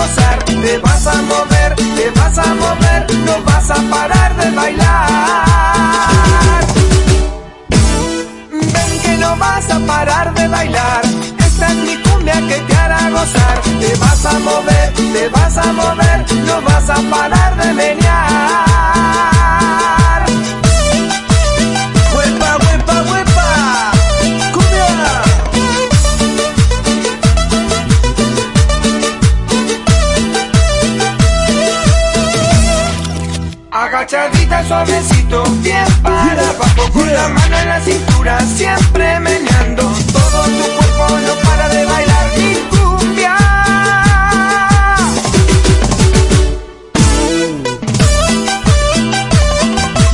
te vas a mover, te vas a mover, no vas a parar de bailar. Ven que no vas a parar de bailar, esta es mi cumbia que te hará gozar, te vas a mover, te vas a mover, no vas a parar de menear. Agachadita suavecito, bien para abajo con la mano en la cintura, siempre meneando. Todo tu cuerpo no para de bailar mi cumbia.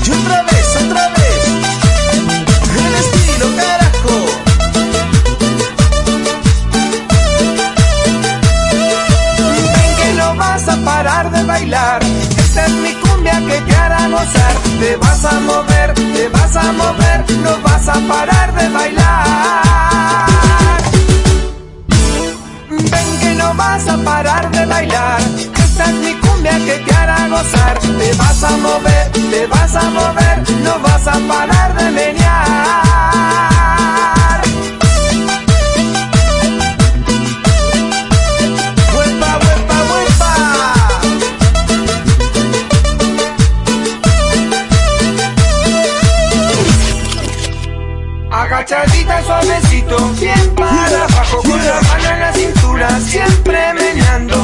Y otra vez, otra vez, el estilo carajo. Ven que no vas a parar de bailar. Esta es mi cumbia que te hará gozar. Te vas a mover, te vas a mover, no vas a parar de bailar. Ven que no vas a parar de bailar. Esta es mi cumbia que te hará gozar. Te vas a mover, te vas a mover, no vas a parar de menear. Agachadita, suavecito, bien para abajo, con la mano en la cintura, siempre meneando.